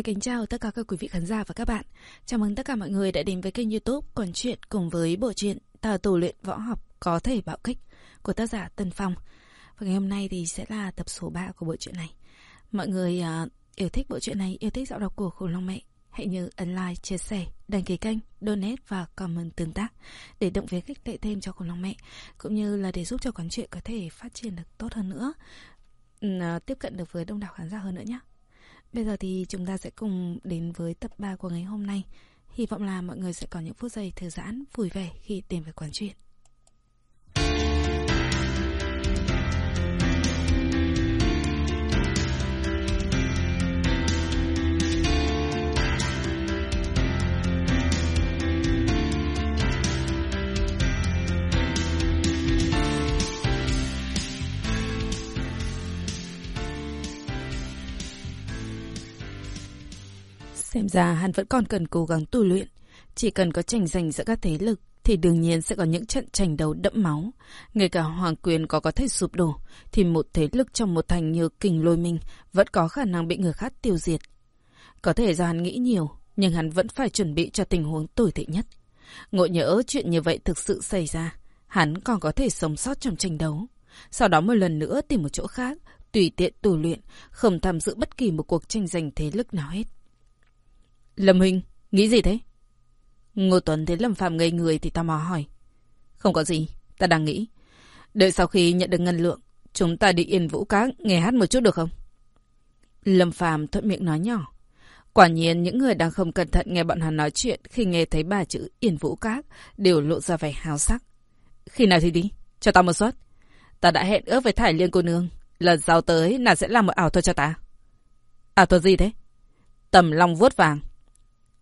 được kính chào tất cả các quý vị khán giả và các bạn. Chào mừng tất cả mọi người đã đến với kênh youtube Quần Chuyện cùng với bộ truyện Tà tù luyện võ học có thể bạo kích của tác giả Tân Phong. Và ngày hôm nay thì sẽ là tập số 3 của bộ truyện này. Mọi người uh, yêu thích bộ truyện này, yêu thích giọng đọc của khủng long mẹ. Hãy nhớ ấn like, chia sẻ, đăng ký kênh, donate và comment tương tác để động viên khích lệ thêm cho khủng long mẹ cũng như là để giúp cho quán chuyện có thể phát triển được tốt hơn nữa, uh, tiếp cận được với đông đảo khán giả hơn nữa nhé. Bây giờ thì chúng ta sẽ cùng đến với tập 3 của ngày hôm nay. Hy vọng là mọi người sẽ có những phút giây thư giãn, vui vẻ khi tìm về quán chuyện. Xem ra hắn vẫn còn cần cố gắng tu luyện. Chỉ cần có tranh giành giữa các thế lực, thì đương nhiên sẽ có những trận tranh đấu đẫm máu. Ngay cả hoàng quyền có có thể sụp đổ, thì một thế lực trong một thành như kình lôi minh vẫn có khả năng bị người khác tiêu diệt. Có thể do hắn nghĩ nhiều, nhưng hắn vẫn phải chuẩn bị cho tình huống tồi tệ nhất. Ngộ nhỡ chuyện như vậy thực sự xảy ra, hắn còn có thể sống sót trong tranh đấu. Sau đó một lần nữa tìm một chỗ khác, tùy tiện tu luyện, không tham dự bất kỳ một cuộc tranh giành thế lực nào hết. Lâm Huynh, nghĩ gì thế? Ngô Tuấn thấy Lâm Phạm ngây người thì tò mò hỏi. Không có gì, ta đang nghĩ. Đợi sau khi nhận được ngân lượng, chúng ta đi yên vũ cá nghe hát một chút được không? Lâm Phạm thuận miệng nói nhỏ. Quả nhiên những người đang không cẩn thận nghe bọn hắn nói chuyện khi nghe thấy ba chữ yên vũ các đều lộ ra vẻ hào sắc. Khi nào thì đi, cho ta một suất. Ta đã hẹn ước với Thải Liên cô nương, lần sau tới nàng sẽ làm một ảo thuật cho ta. Ảo thuật gì thế? Tầm long vuốt vàng.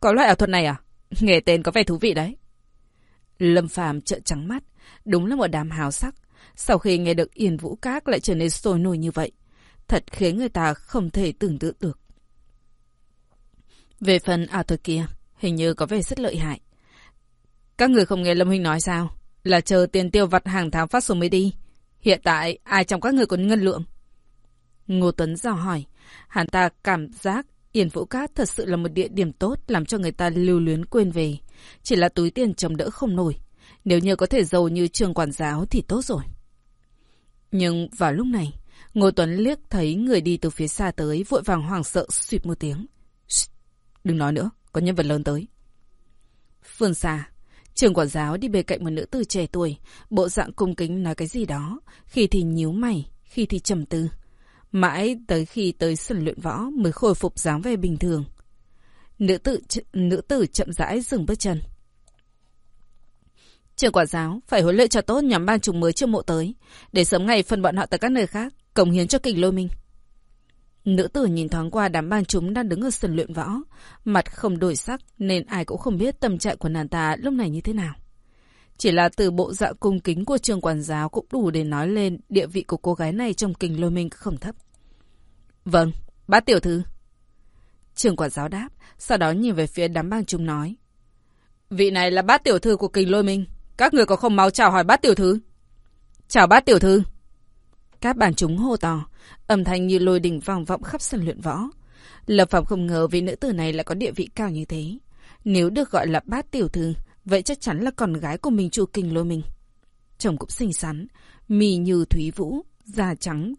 Có loại ảo thuật này à? Nghe tên có vẻ thú vị đấy. Lâm Phàm trợn trắng mắt, đúng là một đám hào sắc. Sau khi nghe được Yên Vũ Các lại trở nên sôi nổi như vậy, thật khiến người ta không thể tưởng tượng được. Về phần ảo thuật kia, hình như có vẻ rất lợi hại. Các người không nghe Lâm Huynh nói sao? Là chờ tiền tiêu vặt hàng tháng phát xuống mới đi. Hiện tại, ai trong các người có ngân lượng? Ngô Tuấn dò hỏi. Hắn ta cảm giác Yên Vũ Cát thật sự là một địa điểm tốt làm cho người ta lưu luyến quên về. Chỉ là túi tiền chống đỡ không nổi. Nếu như có thể giàu như trường quản giáo thì tốt rồi. Nhưng vào lúc này, Ngô Tuấn liếc thấy người đi từ phía xa tới vội vàng hoảng sợ suýt một tiếng. Đừng nói nữa, có nhân vật lớn tới. Phương xa, trường quản giáo đi bên cạnh một nữ tử trẻ tuổi, bộ dạng cung kính nói cái gì đó, khi thì nhíu mày, khi thì trầm tư. Mãi tới khi tới sân luyện võ mới khôi phục dáng vẻ bình thường. Nữ tử, nữ tử chậm rãi dừng bước chân. Trường quả giáo phải huấn luyện cho tốt nhóm ban chúng mới chưa mộ tới, để sớm ngày phân bọn họ tới các nơi khác, cống hiến cho kình lôi minh. Nữ tử nhìn thoáng qua đám ban chúng đang đứng ở sân luyện võ, mặt không đổi sắc nên ai cũng không biết tâm trạng của nàng ta lúc này như thế nào. Chỉ là từ bộ dạ cung kính của trường quản giáo cũng đủ để nói lên địa vị của cô gái này trong kình lôi minh không thấp. Vâng, bát tiểu thư. Trường quản giáo đáp, sau đó nhìn về phía đám bang chúng nói. Vị này là bát tiểu thư của kình lôi minh. Các người có không máu chào hỏi bát tiểu thư? Chào bát tiểu thư. Các bàn chúng hô to, âm thanh như lôi đỉnh vang vọng khắp sân luyện võ. Lập Phạm không ngờ vị nữ tử này lại có địa vị cao như thế. Nếu được gọi là bát tiểu thư, vậy chắc chắn là con gái của mình chủ kinh lôi mình. Chồng cũng xinh xắn, mì như thúy vũ, da trắng,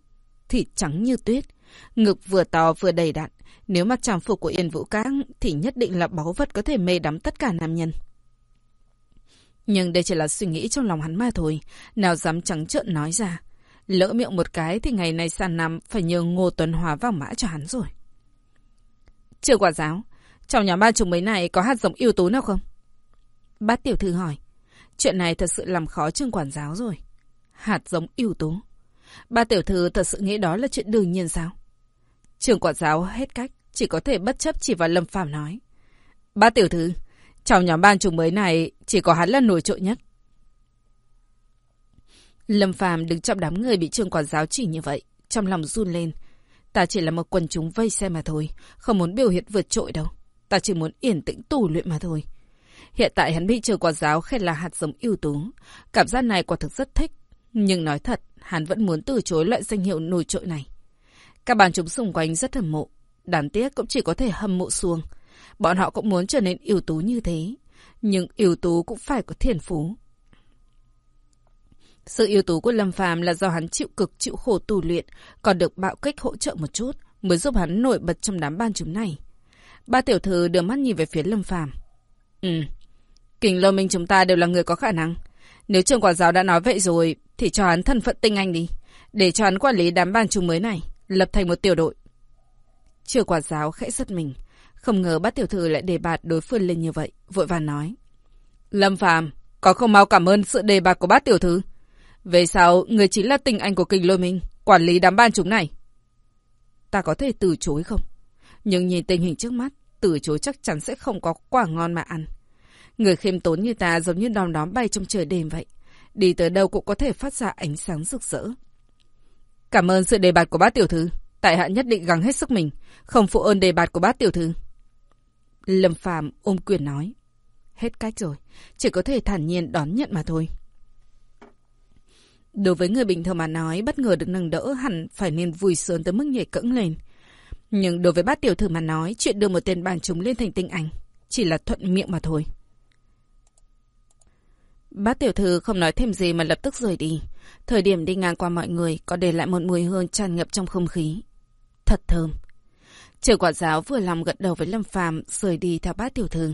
thịt trắng như tuyết, ngực vừa to vừa đầy đặn. Nếu mặc trang phục của Yên Vũ Cáng thì nhất định là báu vật có thể mê đắm tất cả nam nhân. Nhưng đây chỉ là suy nghĩ trong lòng hắn mà thôi, nào dám trắng trợn nói ra. Lỡ miệng một cái thì ngày này sàn nằm phải nhờ Ngô Tuấn Hòa vào mã cho hắn rồi. Chưa quả giáo, trong nhà ba chúng mấy này có hạt giống ưu tú nào không? Bát tiểu thư hỏi. Chuyện này thật sự làm khó trương quản giáo rồi. Hạt giống ưu tú. Ba tiểu thư thật sự nghĩ đó là chuyện đương nhiên sao? Trường quản giáo hết cách, chỉ có thể bất chấp chỉ vào Lâm Phàm nói. Ba tiểu thư, trong nhóm ban chủ mới này chỉ có hắn là nổi trội nhất. Lâm Phàm đứng trong đám người bị trường quản giáo chỉ như vậy, trong lòng run lên. Ta chỉ là một quần chúng vây xem mà thôi, không muốn biểu hiện vượt trội đâu. Ta chỉ muốn yên tĩnh tù luyện mà thôi. Hiện tại hắn bị trường quả giáo khen là hạt giống ưu tú. Cảm giác này quả thực rất thích. Nhưng nói thật, hắn vẫn muốn từ chối loại danh hiệu nổi trội này. Các bạn chúng xung quanh rất hâm mộ. Đáng tiếc cũng chỉ có thể hâm mộ xuông. Bọn họ cũng muốn trở nên ưu tú như thế. Nhưng ưu tú cũng phải có thiền phú. Sự ưu tú của Lâm Phàm là do hắn chịu cực chịu khổ tù luyện, còn được bạo kích hỗ trợ một chút, mới giúp hắn nổi bật trong đám ban chúng này. Ba tiểu thư đưa mắt nhìn về phía Lâm Phàm. Ừ, kình lô minh chúng ta đều là người có khả năng. Nếu trường quản giáo đã nói vậy rồi, thì cho hắn thân phận tinh anh đi. Để cho hắn quản lý đám ban chúng mới này, lập thành một tiểu đội. Trường quản giáo khẽ giật mình. Không ngờ bát tiểu thư lại đề bạt đối phương lên như vậy, vội vàng nói. Lâm Phàm có không mau cảm ơn sự đề bạt của bát tiểu thư. Về sau, người chính là tinh anh của kình lôi minh, quản lý đám ban chúng này. Ta có thể từ chối không? Nhưng nhìn tình hình trước mắt, từ chối chắc chắn sẽ không có quả ngon mà ăn. Người khiêm tốn như ta giống như đom đóm bay trong trời đêm vậy. Đi tới đâu cũng có thể phát ra ánh sáng rực rỡ. Cảm ơn sự đề bạt của bác tiểu thư. Tại hạ nhất định gắng hết sức mình, không phụ ơn đề bạt của bác tiểu thư. Lâm Phàm ôm quyền nói. Hết cách rồi, chỉ có thể thản nhiên đón nhận mà thôi. Đối với người bình thường mà nói, bất ngờ được nâng đỡ hẳn phải nên vui sướng tới mức nhảy cẫng lên. Nhưng đối với bát tiểu thư mà nói, chuyện đưa một tên bàn chúng lên thành tinh ảnh, chỉ là thuận miệng mà thôi bác tiểu thư không nói thêm gì mà lập tức rời đi. Thời điểm đi ngang qua mọi người có để lại một mùi hương tràn ngập trong không khí. Thật thơm. Triệu quả giáo vừa lòng gật đầu với Lâm Phàm rời đi theo bác tiểu thư.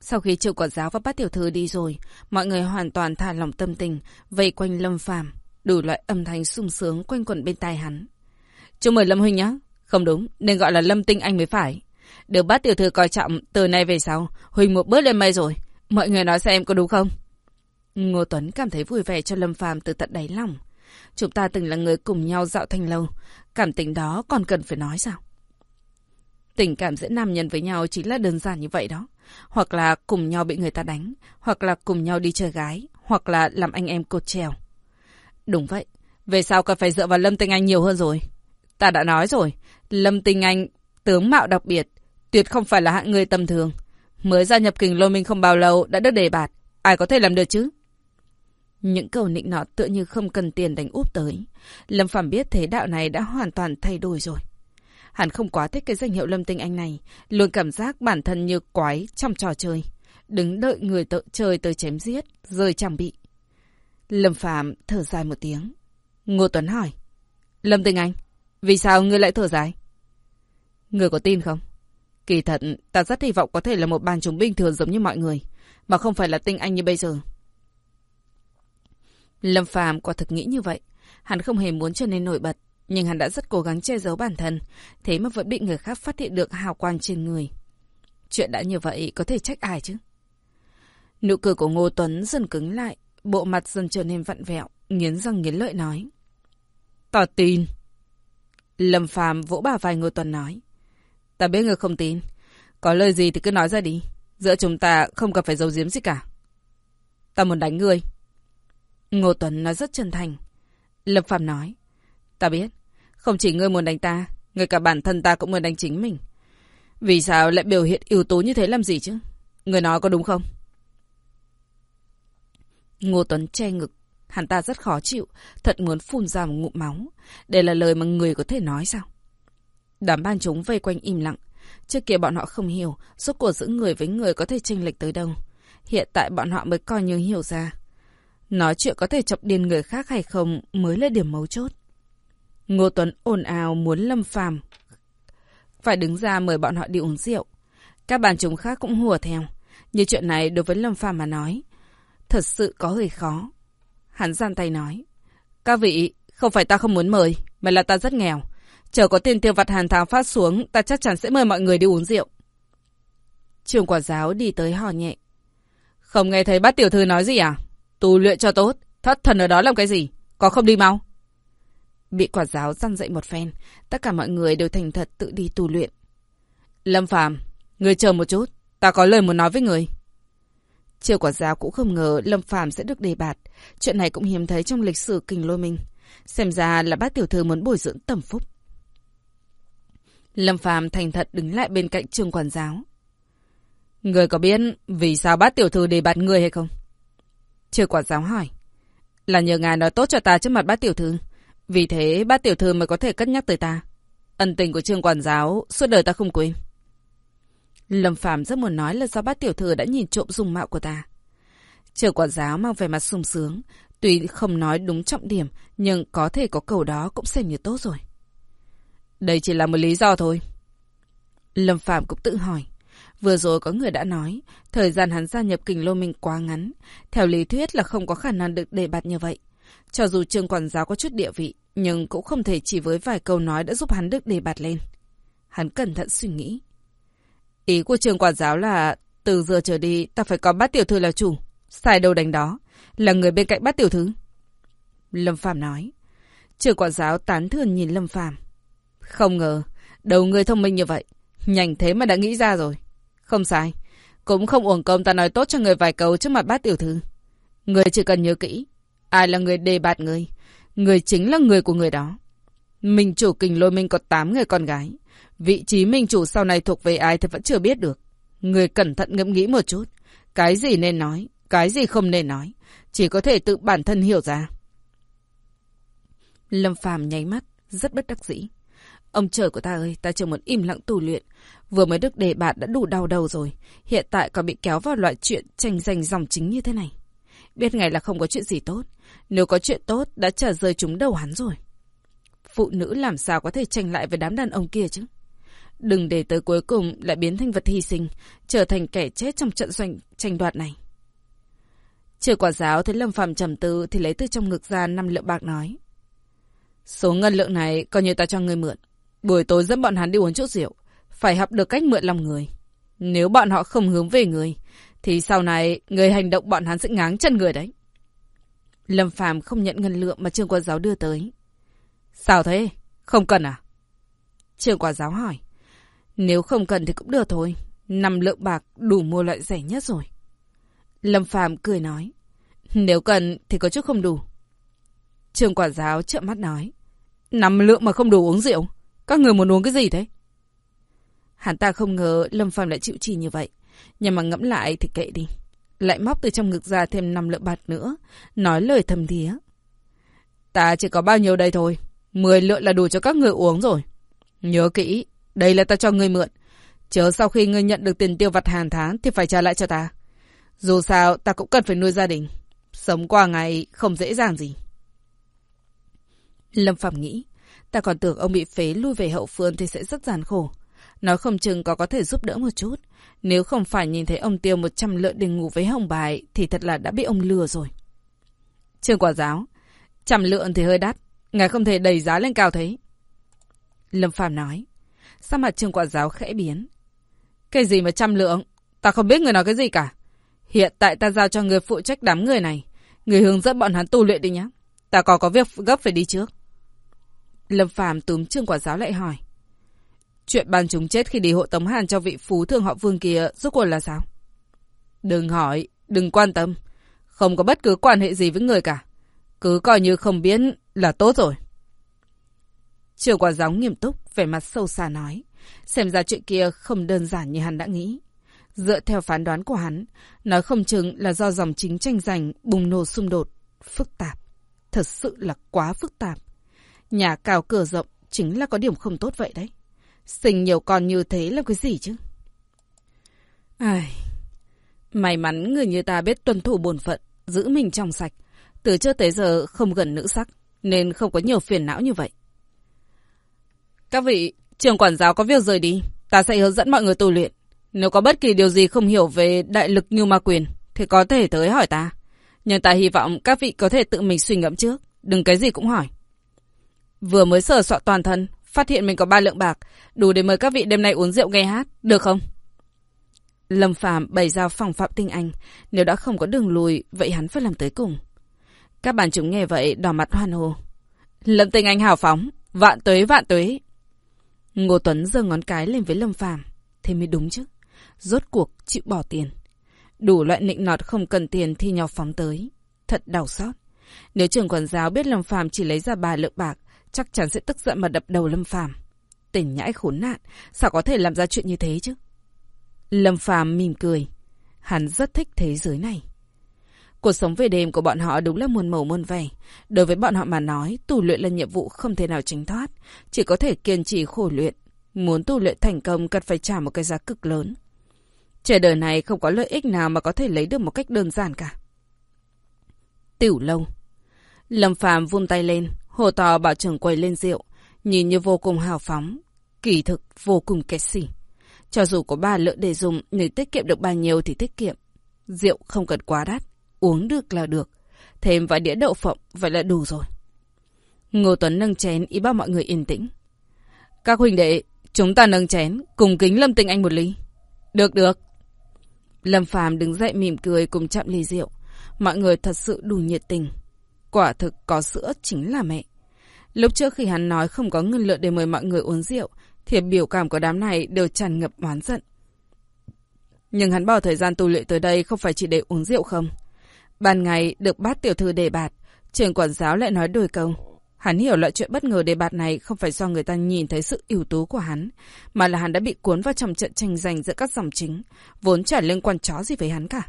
Sau khi triệu quả giáo và bác tiểu thư đi rồi, mọi người hoàn toàn thả lòng tâm tình, vây quanh Lâm Phàm đủ loại âm thanh sung sướng quanh quẩn bên tai hắn. Chúc mừng Lâm Huynh nhé. Không đúng, nên gọi là Lâm Tinh Anh mới phải. Được bác tiểu thư coi trọng, từ nay về sau, Huynh một bước lên mây rồi. Mọi người nói xem có đúng không? Ngô Tuấn cảm thấy vui vẻ cho Lâm Phàm từ tận đáy lòng. Chúng ta từng là người cùng nhau dạo thanh lâu, cảm tình đó còn cần phải nói sao? Tình cảm giữa nam nhân với nhau chính là đơn giản như vậy đó. Hoặc là cùng nhau bị người ta đánh, hoặc là cùng nhau đi chơi gái, hoặc là làm anh em cột trèo. Đúng vậy, về sau cần phải dựa vào Lâm Tinh Anh nhiều hơn rồi. Ta đã nói rồi, Lâm Tinh Anh tướng mạo đặc biệt, tuyệt không phải là hạng người tầm thường. Mới gia nhập kình lô minh không bao lâu đã được đề bạt, ai có thể làm được chứ? Những câu nịnh nọt tựa như không cần tiền đánh úp tới. Lâm Phạm biết thế đạo này đã hoàn toàn thay đổi rồi. Hắn không quá thích cái danh hiệu Lâm Tinh Anh này, luôn cảm giác bản thân như quái trong trò chơi. Đứng đợi người tự chơi tới chém giết, rơi trang bị. Lâm Phạm thở dài một tiếng. Ngô Tuấn hỏi. Lâm Tinh Anh, vì sao ngươi lại thở dài? Ngươi có tin không? Kỳ thật, ta rất hy vọng có thể là một bàn chúng bình thường giống như mọi người, mà không phải là tinh anh như bây giờ. Lâm Phàm quả thực nghĩ như vậy. Hắn không hề muốn trở nên nổi bật, nhưng hắn đã rất cố gắng che giấu bản thân, thế mà vẫn bị người khác phát hiện được hào quang trên người. Chuyện đã như vậy có thể trách ai chứ? Nụ cười của Ngô Tuấn dần cứng lại, bộ mặt dần trở nên vặn vẹo, nghiến răng nghiến lợi nói. Ta tin. Lâm Phàm vỗ bà vai Ngô Tuấn nói. Ta biết người không tin. Có lời gì thì cứ nói ra đi. Giữa chúng ta không cần phải giấu giếm gì cả. Ta muốn đánh ngươi. Ngô Tuấn nói rất chân thành. Lâm Phạm nói. Ta biết. Không chỉ ngươi muốn đánh ta. Ngay cả bản thân ta cũng muốn đánh chính mình. Vì sao lại biểu hiện yếu tố như thế làm gì chứ? Người nói có đúng không? Ngô Tuấn che ngực. Hắn ta rất khó chịu. Thật muốn phun ra một ngụm máu. Đây là lời mà người có thể nói sao? Đám ban chúng vây quanh im lặng. Trước kia bọn họ không hiểu. Suốt cuộc giữa người với người có thể chênh lệch tới đâu. Hiện tại bọn họ mới coi như hiểu ra. Nói chuyện có thể chọc điên người khác hay không mới là điểm mấu chốt. Ngô Tuấn ồn ào muốn Lâm Phàm phải đứng ra mời bọn họ đi uống rượu. Các bàn chúng khác cũng hùa theo. Như chuyện này đối với Lâm Phàm mà nói, thật sự có hơi khó. Hắn gian tay nói, các vị, không phải ta không muốn mời, mà là ta rất nghèo. Chờ có tiền tiêu vặt hàn tháng phát xuống, ta chắc chắn sẽ mời mọi người đi uống rượu. Trường quả giáo đi tới hò nhẹ. Không nghe thấy bác tiểu thư nói gì à? Tu luyện cho tốt, thất thần ở đó làm cái gì? Có không đi mau? Bị quả giáo răn dậy một phen, tất cả mọi người đều thành thật tự đi tu luyện. Lâm Phàm, người chờ một chút, ta có lời muốn nói với người. Triều quả giáo cũng không ngờ Lâm Phàm sẽ được đề bạt, chuyện này cũng hiếm thấy trong lịch sử kinh lôi minh. Xem ra là bác tiểu thư muốn bồi dưỡng tầm phúc. Lâm Phàm thành thật đứng lại bên cạnh trường quản giáo. Người có biết vì sao bác tiểu thư đề bạt người hay không? Chưa quản giáo hỏi. Là nhờ ngài nói tốt cho ta trước mặt bác tiểu thư. Vì thế bác tiểu thư mới có thể cất nhắc tới ta. Ân tình của trương quản giáo, suốt đời ta không quên. Lâm Phạm rất muốn nói là do bát tiểu thư đã nhìn trộm dung mạo của ta. Trương quản giáo mang vẻ mặt sung sướng, tuy không nói đúng trọng điểm, nhưng có thể có cầu đó cũng xem như tốt rồi. Đây chỉ là một lý do thôi. Lâm Phạm cũng tự hỏi. Vừa rồi có người đã nói, thời gian hắn gia nhập kình lô minh quá ngắn. Theo lý thuyết là không có khả năng được đề bạt như vậy. Cho dù trường quản giáo có chút địa vị, nhưng cũng không thể chỉ với vài câu nói đã giúp hắn được đề bạt lên. Hắn cẩn thận suy nghĩ. Ý của trường quản giáo là từ giờ trở đi ta phải có bát tiểu thư là chủ. Sai đâu đánh đó. Là người bên cạnh bát tiểu thư. Lâm Phàm nói. Trường quản giáo tán thường nhìn Lâm Phàm Không ngờ, đầu người thông minh như vậy. Nhanh thế mà đã nghĩ ra rồi. Không sai. Cũng không uổng công ta nói tốt cho người vài câu trước mặt bát tiểu thư. Người chỉ cần nhớ kỹ. Ai là người đề bạt người? Người chính là người của người đó. Minh chủ kình lôi minh có 8 người con gái. Vị trí minh chủ sau này thuộc về ai thì vẫn chưa biết được. Người cẩn thận ngẫm nghĩ một chút. Cái gì nên nói, cái gì không nên nói. Chỉ có thể tự bản thân hiểu ra. Lâm phàm nháy mắt, rất bất đắc dĩ. Ông trời của ta ơi, ta chỉ muốn im lặng tù luyện. Vừa mới được đề bạt đã đủ đau đầu rồi. Hiện tại còn bị kéo vào loại chuyện tranh giành dòng chính như thế này. Biết ngày là không có chuyện gì tốt. Nếu có chuyện tốt, đã trả rơi chúng đầu hắn rồi. Phụ nữ làm sao có thể tranh lại với đám đàn ông kia chứ? Đừng để tới cuối cùng lại biến thành vật hy sinh, trở thành kẻ chết trong trận doanh tranh đoạt này. Chưa quả giáo thấy Lâm Phạm trầm tư thì lấy từ trong ngực ra năm lượng bạc nói. Số ngân lượng này coi như ta cho người mượn. Buổi tối dẫn bọn hắn đi uống chút rượu. Phải học được cách mượn lòng người. Nếu bọn họ không hướng về người, thì sau này người hành động bọn hắn sẽ ngáng chân người đấy. Lâm Phàm không nhận ngân lượng mà trường quả giáo đưa tới. Sao thế? Không cần à? Trường quả giáo hỏi. Nếu không cần thì cũng được thôi. Năm lượng bạc đủ mua loại rẻ nhất rồi. Lâm Phàm cười nói. Nếu cần thì có chút không đủ. Trường quả giáo trợn mắt nói. Năm lượng mà không đủ uống rượu. Các người muốn uống cái gì thế? Hắn ta không ngờ Lâm Phàm lại chịu trì như vậy. Nhưng mà ngẫm lại thì kệ đi. Lại móc từ trong ngực ra thêm năm lượng bạc nữa. Nói lời thầm thía. Ta chỉ có bao nhiêu đây thôi. Mười lượng là đủ cho các người uống rồi. Nhớ kỹ. Đây là ta cho người mượn. Chờ sau khi ngươi nhận được tiền tiêu vặt hàng tháng thì phải trả lại cho ta. Dù sao, ta cũng cần phải nuôi gia đình. Sống qua ngày không dễ dàng gì. Lâm Phạm nghĩ. Ta còn tưởng ông bị phế lui về hậu phương thì sẽ rất gian khổ. nó không chừng có có thể giúp đỡ một chút. Nếu không phải nhìn thấy ông tiêu 100 lượng để ngủ với hồng bài, thì thật là đã bị ông lừa rồi. Trường quả giáo. Trăm lượng thì hơi đắt. Ngài không thể đẩy giá lên cao thế. Lâm Phàm nói. Sao mặt trường quả giáo khẽ biến. Cái gì mà trăm lượng? Ta không biết người nói cái gì cả. Hiện tại ta giao cho người phụ trách đám người này. Người hướng dẫn bọn hắn tu luyện đi nhé. Ta còn có việc gấp phải đi trước. Lâm Phàm túm trương quả giáo lại hỏi. Chuyện ban chúng chết khi đi hộ tống hàn cho vị phú thương họ vương kia rốt cuộc là sao? Đừng hỏi, đừng quan tâm. Không có bất cứ quan hệ gì với người cả. Cứ coi như không biết là tốt rồi. Trường quả giáo nghiêm túc, vẻ mặt sâu xa nói. Xem ra chuyện kia không đơn giản như hắn đã nghĩ. Dựa theo phán đoán của hắn, nói không chừng là do dòng chính tranh giành bùng nổ xung đột, phức tạp. Thật sự là quá phức tạp. Nhà cao cửa rộng chính là có điểm không tốt vậy đấy. Sinh nhiều con như thế là cái gì chứ? Ai... May mắn người như ta biết tuân thủ bổn phận, giữ mình trong sạch. Từ trước tới giờ không gần nữ sắc, nên không có nhiều phiền não như vậy. Các vị, trường quản giáo có việc rời đi. Ta sẽ hướng dẫn mọi người tu luyện. Nếu có bất kỳ điều gì không hiểu về đại lực như ma quyền, thì có thể tới hỏi ta. Nhưng ta hy vọng các vị có thể tự mình suy ngẫm trước. Đừng cái gì cũng hỏi. Vừa mới sờ soạn toàn thân, phát hiện mình có ba lượng bạc, đủ để mời các vị đêm nay uống rượu nghe hát, được không? Lâm Phạm bày ra phòng phạm tinh anh, nếu đã không có đường lùi, vậy hắn phải làm tới cùng. Các bạn chúng nghe vậy đỏ mặt hoan hô. Lâm tinh anh hào phóng, vạn tuế vạn tuế. Ngô Tuấn giơ ngón cái lên với Lâm Phạm, thế mới đúng chứ. Rốt cuộc chịu bỏ tiền. Đủ loại nịnh nọt không cần tiền thì nhau phóng tới. Thật đau xót. Nếu trưởng quản giáo biết Lâm Phạm chỉ lấy ra ba lượng bạc, chắc chắn sẽ tức giận mà đập đầu Lâm Phàm. Tỉnh nhãi khốn nạn, sao có thể làm ra chuyện như thế chứ? Lâm Phàm mỉm cười, hắn rất thích thế giới này. Cuộc sống về đêm của bọn họ đúng là muôn màu muôn vẻ. Đối với bọn họ mà nói, tu luyện là nhiệm vụ không thể nào tránh thoát. Chỉ có thể kiên trì khổ luyện. Muốn tu luyện thành công cần phải trả một cái giá cực lớn. Trời đời này không có lợi ích nào mà có thể lấy được một cách đơn giản cả. Tiểu lâu. Lâm Phàm vung tay lên, hồ to bảo trưởng quầy lên rượu, nhìn như vô cùng hào phóng, kỳ thực vô cùng kẹt xỉ. Cho dù có ba lượng để dùng, nếu tiết kiệm được bao nhiêu thì tiết kiệm. Rượu không cần quá đắt, uống được là được. Thêm vài đĩa đậu phộng, vậy là đủ rồi. Ngô Tuấn nâng chén, ý bảo mọi người yên tĩnh. Các huynh đệ, chúng ta nâng chén, cùng kính Lâm Tinh Anh một ly. Được được. Lâm Phàm đứng dậy mỉm cười cùng chạm ly rượu. Mọi người thật sự đủ nhiệt tình. Quả thực có sữa chính là mẹ. Lúc trước khi hắn nói không có ngân lượng để mời mọi người uống rượu, thì biểu cảm của đám này đều tràn ngập oán giận. Nhưng hắn bỏ thời gian tu luyện tới đây không phải chỉ để uống rượu không. Ban ngày được bát tiểu thư đề bạt, trường quản giáo lại nói đôi câu. Hắn hiểu loại chuyện bất ngờ đề bạt này không phải do người ta nhìn thấy sự ưu tú của hắn, mà là hắn đã bị cuốn vào trong trận tranh giành giữa các dòng chính, vốn chả liên quan chó gì với hắn cả.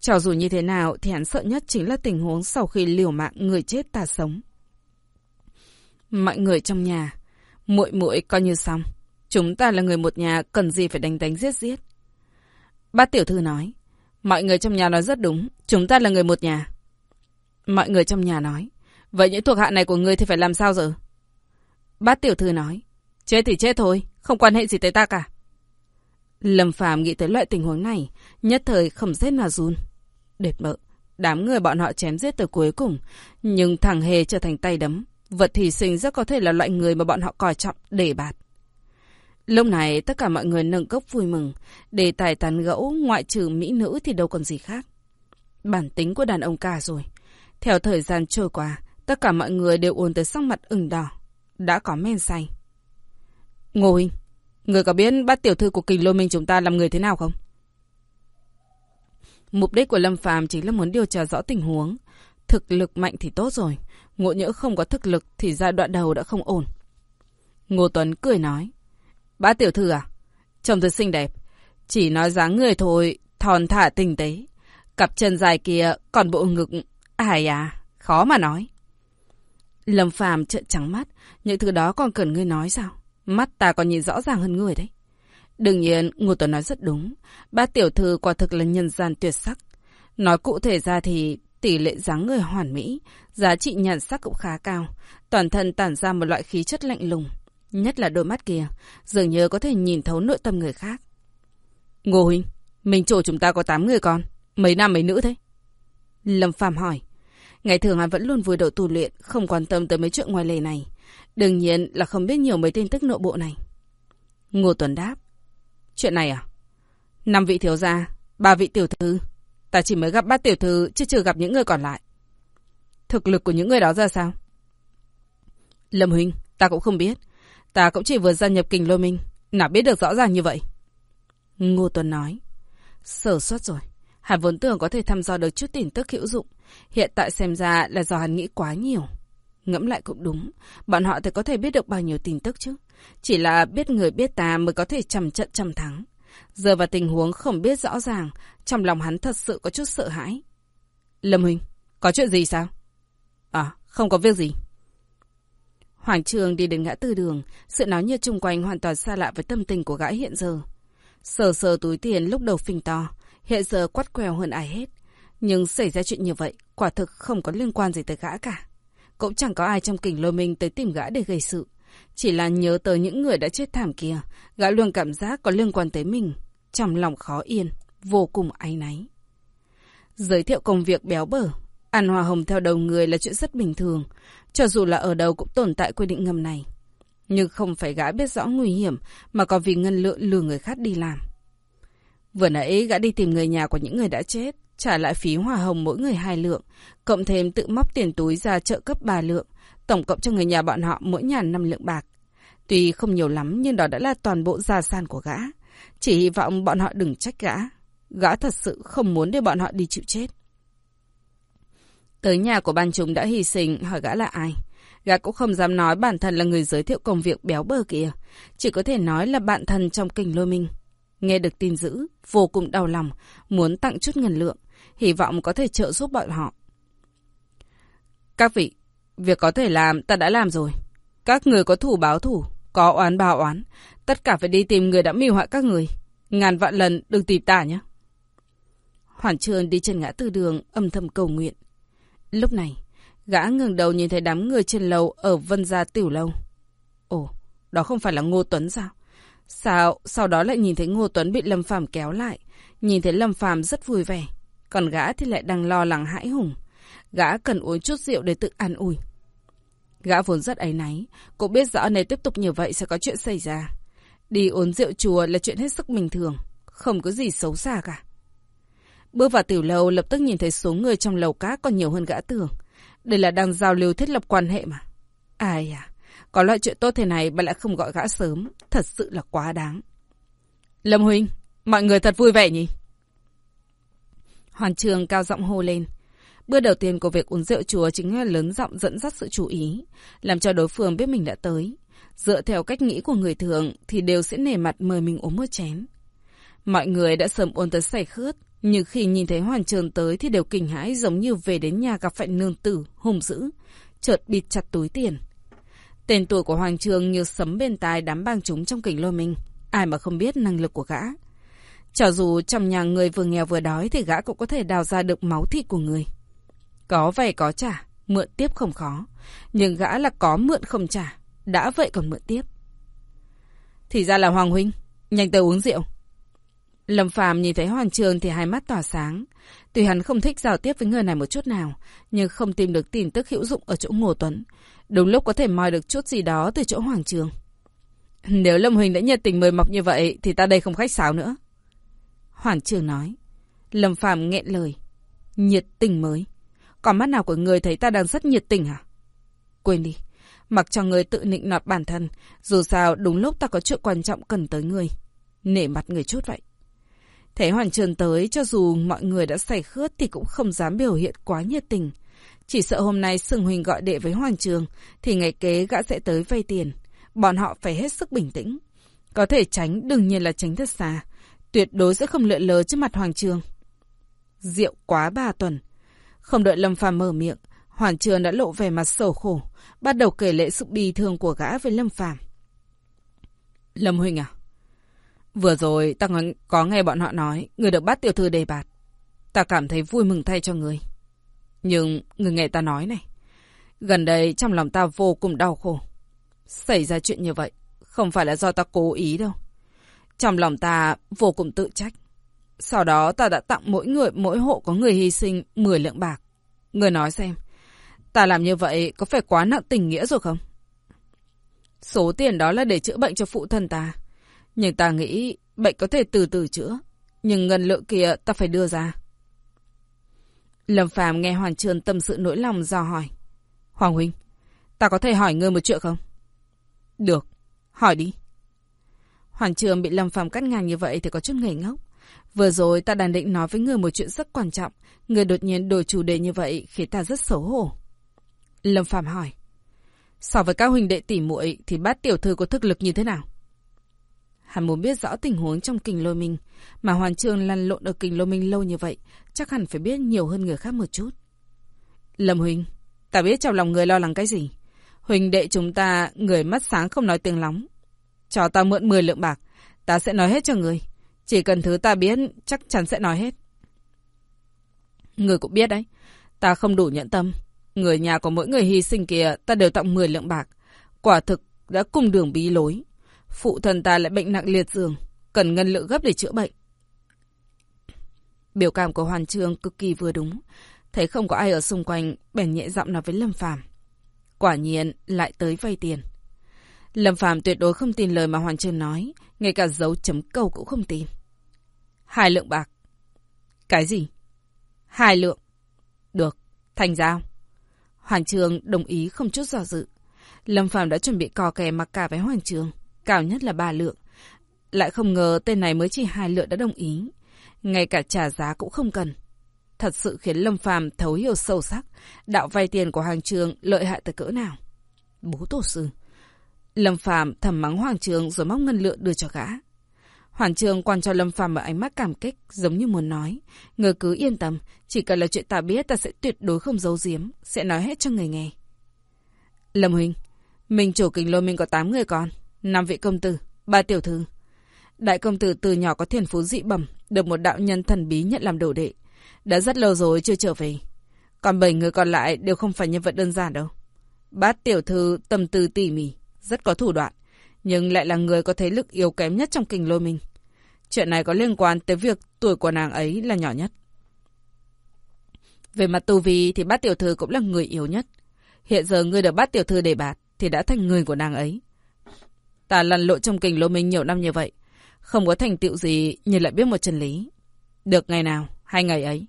Cho dù như thế nào thì hắn sợ nhất chính là tình huống sau khi liều mạng người chết ta sống. Mọi người trong nhà, muội muội coi như xong. Chúng ta là người một nhà, cần gì phải đánh đánh giết giết. Bác tiểu thư nói, mọi người trong nhà nói rất đúng, chúng ta là người một nhà. Mọi người trong nhà nói, vậy những thuộc hạ này của ngươi thì phải làm sao giờ? Bác tiểu thư nói, chết thì chết thôi, không quan hệ gì tới ta cả. Lâm Phàm nghĩ tới loại tình huống này, nhất thời không rét mà run. Đệt mợ, đám người bọn họ chém giết tới cuối cùng, nhưng thằng Hề trở thành tay đấm. Vật thí sinh rất có thể là loại người mà bọn họ coi trọng, để bạt. Lúc này tất cả mọi người nâng cốc vui mừng, đề tài tán gẫu ngoại trừ mỹ nữ thì đâu còn gì khác. Bản tính của đàn ông cả rồi. Theo thời gian trôi qua, tất cả mọi người đều uốn tới sắc mặt ửng đỏ, đã có men say. Ngô Huynh, người có biết bắt tiểu thư của kình lôi minh chúng ta làm người thế nào không? Mục đích của Lâm Phàm chính là muốn điều tra rõ tình huống. Thực lực mạnh thì tốt rồi, ngộ nhỡ không có thực lực thì giai đoạn đầu đã không ổn. Ngô Tuấn cười nói. Bá tiểu thư à? Trông thật xinh đẹp. Chỉ nói dáng người thôi, thòn thả tinh tế. Cặp chân dài kia, còn bộ ngực... Ai à, khó mà nói. Lâm Phàm trợn trắng mắt, những thứ đó còn cần ngươi nói sao? Mắt ta còn nhìn rõ ràng hơn người đấy. Đương nhiên, Ngô Tuấn nói rất đúng. ba tiểu thư quả thực là nhân gian tuyệt sắc. Nói cụ thể ra thì tỷ lệ dáng người hoàn mỹ, giá trị nhận sắc cũng khá cao. Toàn thân tản ra một loại khí chất lạnh lùng. Nhất là đôi mắt kia, dường như có thể nhìn thấu nội tâm người khác. Ngô Huynh, mình chỗ chúng ta có 8 người con, mấy nam mấy nữ thế? Lâm Phàm hỏi. Ngày thường hắn vẫn luôn vui đầu tu luyện, không quan tâm tới mấy chuyện ngoài lề này. Đương nhiên là không biết nhiều mấy tin tức nội bộ này. Ngô Tuấn đáp. Chuyện này à? Năm vị thiếu gia, ba vị tiểu thư. Ta chỉ mới gặp bát tiểu thư, chứ chưa gặp những người còn lại. Thực lực của những người đó ra sao? Lâm Huynh, ta cũng không biết. Ta cũng chỉ vừa gia nhập kình lôi minh. Nào biết được rõ ràng như vậy? Ngô Tuấn nói. Sở suất rồi. Hắn vốn tưởng có thể thăm dò được chút tin tức hữu dụng. Hiện tại xem ra là do hắn nghĩ quá nhiều. Ngẫm lại cũng đúng. Bọn họ thì có thể biết được bao nhiêu tin tức chứ. Chỉ là biết người biết ta mới có thể chầm trận chầm thắng. Giờ vào tình huống không biết rõ ràng, trong lòng hắn thật sự có chút sợ hãi. Lâm Huynh, có chuyện gì sao? À, không có việc gì. Hoàng Trường đi đến ngã tư đường, sự náo nhiệt chung quanh hoàn toàn xa lạ với tâm tình của gã hiện giờ. Sờ sờ túi tiền lúc đầu phình to, hiện giờ quắt quèo hơn ai hết. Nhưng xảy ra chuyện như vậy, quả thực không có liên quan gì tới gã cả. Cũng chẳng có ai trong kình lôi minh tới tìm gã để gây sự. Chỉ là nhớ tới những người đã chết thảm kia, gã luôn cảm giác có liên quan tới mình. Trong lòng khó yên, vô cùng áy náy. Giới thiệu công việc béo bở, ăn hoa hồng theo đầu người là chuyện rất bình thường. Cho dù là ở đâu cũng tồn tại quy định ngầm này. Nhưng không phải gã biết rõ nguy hiểm mà còn vì ngân lượng lừa người khác đi làm. Vừa nãy gã đi tìm người nhà của những người đã chết, trả lại phí hòa hồng mỗi người hai lượng, cộng thêm tự móc tiền túi ra trợ cấp ba lượng, tổng cộng cho người nhà bọn họ mỗi nhà năm lượng bạc. Tuy không nhiều lắm nhưng đó đã là toàn bộ gia sản của gã. Chỉ hy vọng bọn họ đừng trách gã. Gã thật sự không muốn để bọn họ đi chịu chết. Tới nhà của ban chúng đã hy sinh, hỏi gã là ai. Gã cũng không dám nói bản thân là người giới thiệu công việc béo bơ kia. Chỉ có thể nói là bạn thân trong kình lôi minh. Nghe được tin dữ, vô cùng đau lòng, muốn tặng chút ngân lượng hy vọng có thể trợ giúp bọn họ. Các vị, việc có thể làm ta đã làm rồi. Các người có thủ báo thủ, có oán báo oán, tất cả phải đi tìm người đã mưu hại các người. Ngàn vạn lần đừng tìm ta nhé. Hoàn Trương đi trên ngã tư đường âm thầm cầu nguyện. Lúc này, gã ngừng đầu nhìn thấy đám người trên lầu ở Vân Gia Tiểu Lâu. Ồ, đó không phải là Ngô Tuấn sao? Sao, sau đó lại nhìn thấy Ngô Tuấn bị Lâm Phàm kéo lại, nhìn thấy Lâm Phàm rất vui vẻ, còn gã thì lại đang lo lắng hãi hùng. Gã cần uống chút rượu để tự an ủi. Gã vốn rất áy náy, cũng biết rõ nếu tiếp tục như vậy sẽ có chuyện xảy ra. Đi uống rượu chùa là chuyện hết sức bình thường, không có gì xấu xa cả. Bước vào tiểu lầu lập tức nhìn thấy số người trong lầu cá còn nhiều hơn gã tưởng. Đây là đang giao lưu thiết lập quan hệ mà. Ai à, có loại chuyện tốt thế này mà lại không gọi gã sớm, thật sự là quá đáng. Lâm Huynh, mọi người thật vui vẻ nhỉ? Hoàn trường cao giọng hô lên. Bước đầu tiên của việc uống rượu chùa chính là lớn giọng dẫn dắt sự chú ý, làm cho đối phương biết mình đã tới. Dựa theo cách nghĩ của người thường thì đều sẽ nề mặt mời mình uống một chén. Mọi người đã sớm uống tới say khướt, nhưng khi nhìn thấy Hoàn Trường tới thì đều kinh hãi giống như về đến nhà gặp phải nương tử, hùng dữ, chợt bịt chặt túi tiền. Tên tuổi của Hoàng Trường như sấm bên tai đám bang chúng trong kình lôi mình. Ai mà không biết năng lực của gã. Cho dù trong nhà người vừa nghèo vừa đói thì gã cũng có thể đào ra được máu thịt của người. Có vay có trả, mượn tiếp không khó. Nhưng gã là có mượn không trả, đã vậy còn mượn tiếp. Thì ra là Hoàng Huynh, nhanh tới uống rượu. Lâm Phàm nhìn thấy Hoàng Trường thì hai mắt tỏa sáng. Tuy hắn không thích giao tiếp với người này một chút nào, nhưng không tìm được tin tức hữu dụng ở chỗ Ngô Tuấn. Đúng lúc có thể moi được chút gì đó từ chỗ Hoàng Trường. Nếu Lâm Huỳnh đã nhiệt tình mời mọc như vậy thì ta đây không khách sáo nữa. Hoàng Trường nói. Lâm phạm nghẹn lời. Nhiệt tình mới. Còn mắt nào của người thấy ta đang rất nhiệt tình hả? Quên đi. Mặc cho người tự nịnh nọt bản thân. Dù sao đúng lúc ta có chuyện quan trọng cần tới người. Nể mặt người chút vậy. Thấy Hoàng Trường tới, cho dù mọi người đã say khướt thì cũng không dám biểu hiện quá nhiệt tình. Chỉ sợ hôm nay Sừng Huỳnh gọi đệ với Hoàng Trường, thì ngày kế gã sẽ tới vay tiền. Bọn họ phải hết sức bình tĩnh. Có thể tránh, đừng nhiên là tránh thật xa. Tuyệt đối sẽ không lượn lờ trước mặt Hoàng Trường. Rượu quá ba tuần. Không đợi Lâm Phàm mở miệng, Hoàng Trường đã lộ vẻ mặt sầu khổ, bắt đầu kể lệ sự bi thương của gã với Lâm Phàm. Lâm huynh à? Vừa rồi ta có nghe bọn họ nói người được bắt tiểu thư đề bạt. Ta cảm thấy vui mừng thay cho người. Nhưng người nghe ta nói này. Gần đây trong lòng ta vô cùng đau khổ. Xảy ra chuyện như vậy không phải là do ta cố ý đâu. Trong lòng ta vô cùng tự trách. Sau đó ta đã tặng mỗi người mỗi hộ có người hy sinh 10 lượng bạc. Người nói xem. Ta làm như vậy có phải quá nặng tình nghĩa rồi không? Số tiền đó là để chữa bệnh cho phụ thân ta. Nhưng ta nghĩ bệnh có thể từ từ chữa. Nhưng ngân lượng kia ta phải đưa ra. Lâm Phàm nghe Hoàng Trương tâm sự nỗi lòng do hỏi. Hoàng Huynh, ta có thể hỏi ngươi một chuyện không? Được, hỏi đi. Hoàng Trường bị Lâm Phàm cắt ngang như vậy thì có chút ngây ngốc. Vừa rồi ta đang định nói với người một chuyện rất quan trọng. Người đột nhiên đổi chủ đề như vậy khiến ta rất xấu hổ. Lâm Phàm hỏi. So với các huynh đệ tỷ muội thì bát tiểu thư có thực lực như thế nào? Hắn muốn biết rõ tình huống trong kình lôi minh. Mà Hoàn Trường lăn lộn ở kình lôi minh lâu như vậy, chắc hẳn phải biết nhiều hơn người khác một chút. Lâm Huynh, ta biết trong lòng người lo lắng cái gì. Huynh đệ chúng ta, người mắt sáng không nói tiếng lóng. Cho ta mượn 10 lượng bạc, ta sẽ nói hết cho người. Chỉ cần thứ ta biết, chắc chắn sẽ nói hết. Người cũng biết đấy, ta không đủ nhẫn tâm. Người nhà của mỗi người hy sinh kia, ta đều tặng 10 lượng bạc. Quả thực đã cùng đường bí lối. Phụ thần ta lại bệnh nặng liệt giường, cần ngân lượng gấp để chữa bệnh. Biểu cảm của Hoàn Trương cực kỳ vừa đúng. Thấy không có ai ở xung quanh, bèn nhẹ giọng nói với Lâm Phàm. Quả nhiên lại tới vay tiền. Lâm Phàm tuyệt đối không tin lời mà Hoàng Trương nói, ngay cả dấu chấm câu cũng không tin. Hai lượng bạc. Cái gì? Hai lượng. Được, thành giao. Hoàng Trường đồng ý không chút do dự. Lâm Phàm đã chuẩn bị cò kè mặc cả với Hoàng Trường cao nhất là ba lượng. Lại không ngờ tên này mới chỉ hai lượng đã đồng ý. Ngay cả trả giá cũng không cần. Thật sự khiến Lâm Phàm thấu hiểu sâu sắc đạo vay tiền của Hoàng Trường lợi hại tới cỡ nào. Bố tổ sư. Lâm Phàm thầm mắng Hoàng Trường rồi móc ngân lượng đưa cho gã. Hoàng Trường quan cho Lâm Phàm một ánh mắt cảm kích, giống như muốn nói. Người cứ yên tâm, chỉ cần là chuyện ta biết ta sẽ tuyệt đối không giấu giếm, sẽ nói hết cho người nghe. Lâm Huynh, mình chủ kình lôi mình có 8 người con, năm vị công tử, ba tiểu thư. Đại công tử từ nhỏ có thiền phú dị bẩm, được một đạo nhân thần bí nhận làm đồ đệ. Đã rất lâu rồi chưa trở về. Còn bảy người còn lại đều không phải nhân vật đơn giản đâu. Bát tiểu thư tâm tư tỉ mỉ, rất có thủ đoạn, nhưng lại là người có thế lực yếu kém nhất trong kình lôi mình. Chuyện này có liên quan tới việc tuổi của nàng ấy là nhỏ nhất. Về mặt tu vi thì bát tiểu thư cũng là người yếu nhất. Hiện giờ ngươi được bát tiểu thư đề bạt thì đã thành người của nàng ấy. Ta lăn lộn trong kình lô minh nhiều năm như vậy. Không có thành tựu gì nhưng lại biết một chân lý. Được ngày nào, hai ngày ấy.